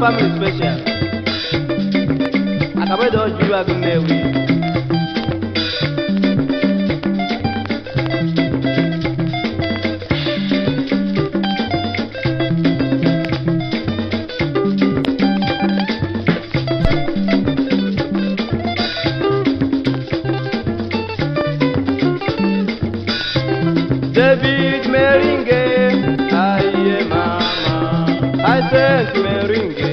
family special àkàbọ̀dọ̀ ju agunmẹ̀wé. David Meringue, I am mama. I said Meringue.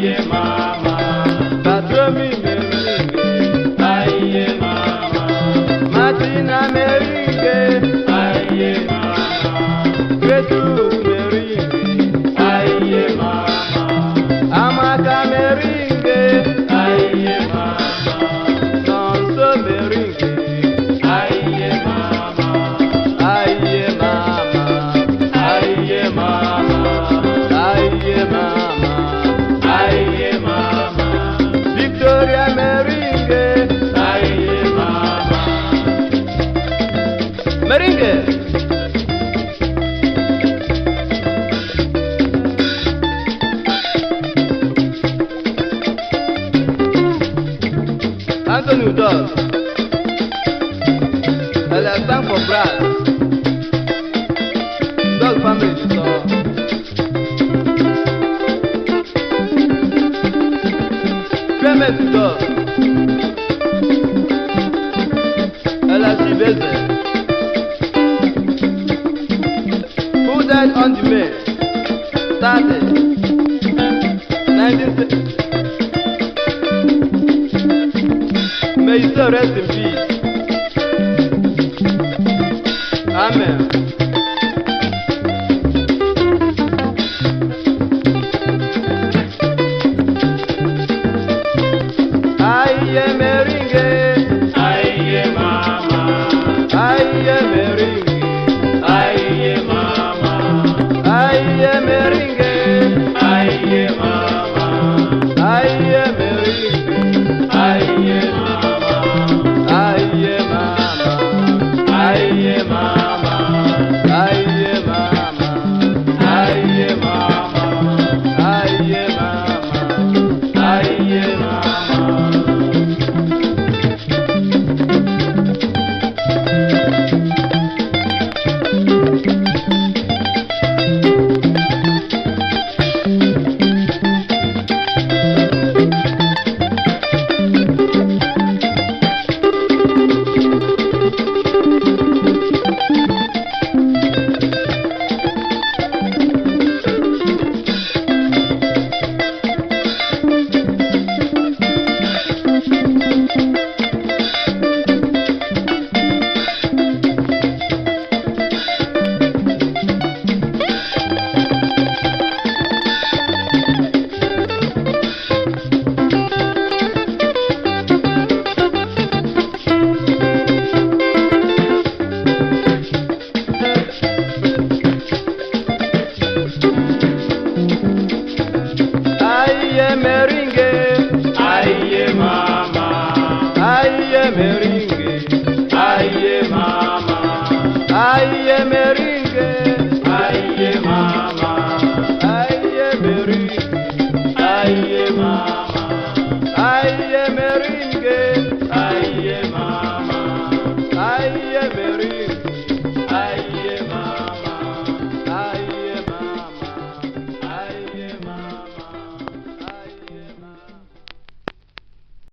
Yemama. you dog. Ẹlẹ́sán for brass. Dog family ti sọ. Clement dog. Ẹlẹ́sìn Who died on the May? Thirty. You sabrás en fin